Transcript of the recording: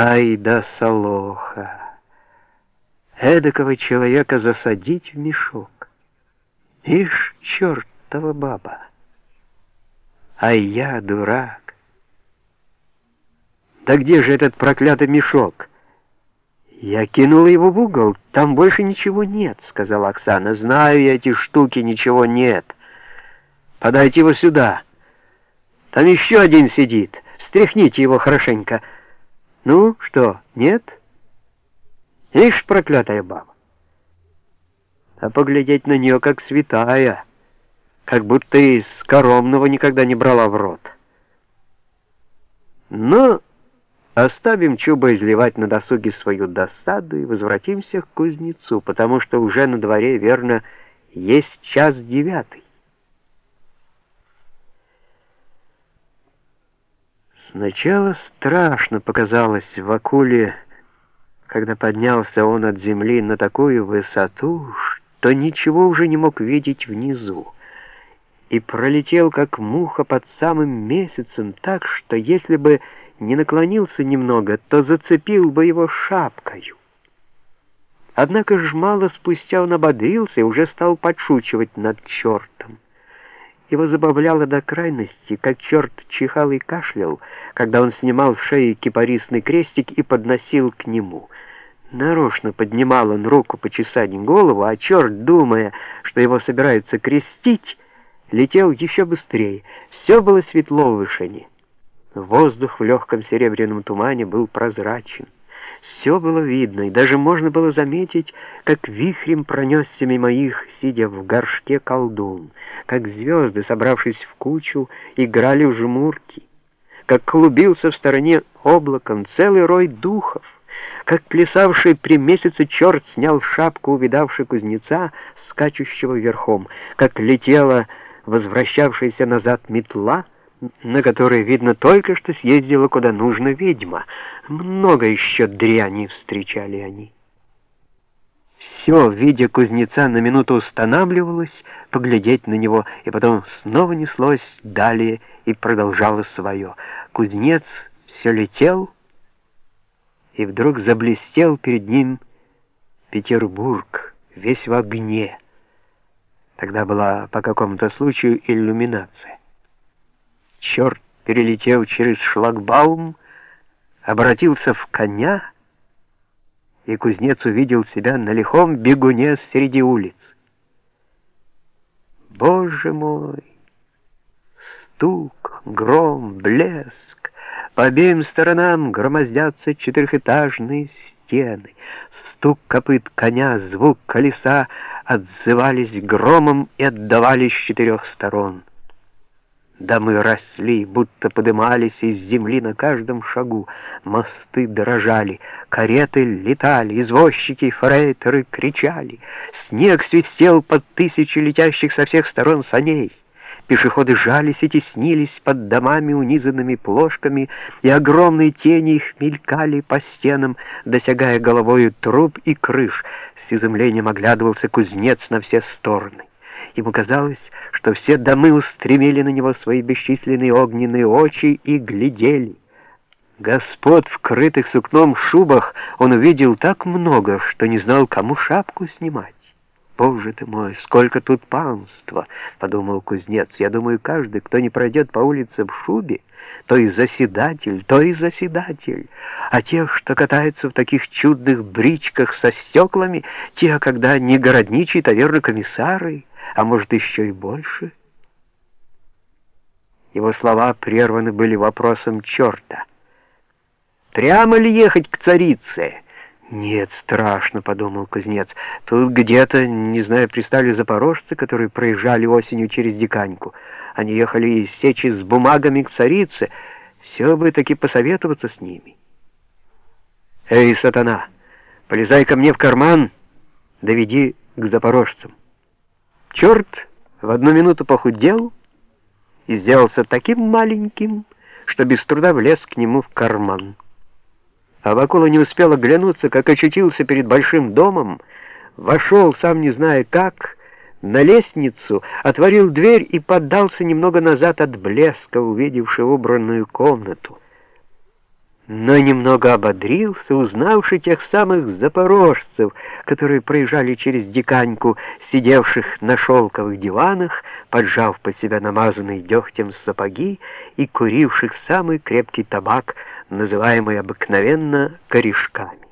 Ай да солоха! Эдакого человека засадить в мешок. Ишь, чертова баба! А я дурак. Да где же этот проклятый мешок? Я кинула его в угол, там больше ничего нет, сказала Оксана. Знаю я эти штуки, ничего нет. Подайте его сюда. Там еще один сидит. Стряхните его хорошенько. Ну, что, нет? Ишь, проклятая баба. А поглядеть на нее как святая, как будто из коромного никогда не брала в рот. Но оставим Чуба изливать на досуге свою досаду и возвратимся к кузнецу, потому что уже на дворе, верно, есть час девятый. Сначала страшно показалось в акуле, когда поднялся он от земли на такую высоту, что ничего уже не мог видеть внизу, и пролетел как муха под самым месяцем так, что если бы не наклонился немного, то зацепил бы его шапкою. Однако ж мало спустя он ободрился и уже стал подшучивать над чертом. Его забавляло до крайности, как черт чихал и кашлял, когда он снимал с шеи кипарисный крестик и подносил к нему. Нарочно поднимал он руку почесать голову, а черт, думая, что его собираются крестить, летел еще быстрее. Все было светло в вышине. Воздух в легком серебряном тумане был прозрачен. Все было видно, и даже можно было заметить, как вихрем пронесся мимо их, сидя в горшке колдун, как звезды, собравшись в кучу, играли в жмурки, как клубился в стороне облаком целый рой духов, как плясавший при месяце черт снял шапку увидавший кузнеца, скачущего верхом, как летела возвращавшаяся назад метла — на которой, видно, только что съездила куда нужно ведьма. Много еще дряни встречали они. Все, видя кузнеца, на минуту устанавливалось, поглядеть на него, и потом снова неслось далее и продолжало свое. Кузнец все летел, и вдруг заблестел перед ним Петербург, весь в огне. Тогда была по какому-то случаю иллюминация. Черт, перелетев через шлагбаум, обратился в коня, и кузнец увидел себя на лихом бегуне среди улиц. Боже мой! Стук, гром, блеск, по обеим сторонам громоздятся четырехэтажные стены. Стук копыт коня, звук колеса отзывались громом и отдавались с четырех сторон. Домы росли, будто подымались из земли на каждом шагу. Мосты дрожали, кареты летали, извозчики, фрейтеры кричали. Снег свистел под тысячи летящих со всех сторон саней. Пешеходы жались и теснились под домами, унизанными плошками, и огромные тени их мелькали по стенам, досягая головою труб и крыш. С изумлением оглядывался кузнец на все стороны. Ему казалось, что все домы устремили на него свои бесчисленные огненные очи и глядели. Господ, вкрытых сукном шубах, он увидел так много, что не знал, кому шапку снимать. «Боже ты мой, сколько тут панства!» — подумал кузнец. «Я думаю, каждый, кто не пройдет по улице в шубе, то и заседатель, то и заседатель. А тех, что катаются в таких чудных бричках со стеклами, те, когда не городничий, то верно комиссары» а может еще и больше. Его слова прерваны были вопросом черта. «Прямо ли ехать к царице?» «Нет, страшно», — подумал кузнец. «Тут где-то, не знаю, пристали запорожцы, которые проезжали осенью через Диканьку. Они ехали из сечи с бумагами к царице. Все бы таки посоветоваться с ними». «Эй, сатана, полезай ко мне в карман, доведи к запорожцам». Черт в одну минуту похудел и сделался таким маленьким, что без труда влез к нему в карман. А Вакула не успел оглянуться, как очутился перед большим домом, вошел, сам не зная как, на лестницу, отворил дверь и поддался немного назад от блеска, увидевший убранную комнату. Но немного ободрился, узнавши тех самых запорожцев, которые проезжали через диканьку, сидевших на шелковых диванах, поджав под себя намазанные дегтем сапоги и куривших самый крепкий табак, называемый обыкновенно корешками.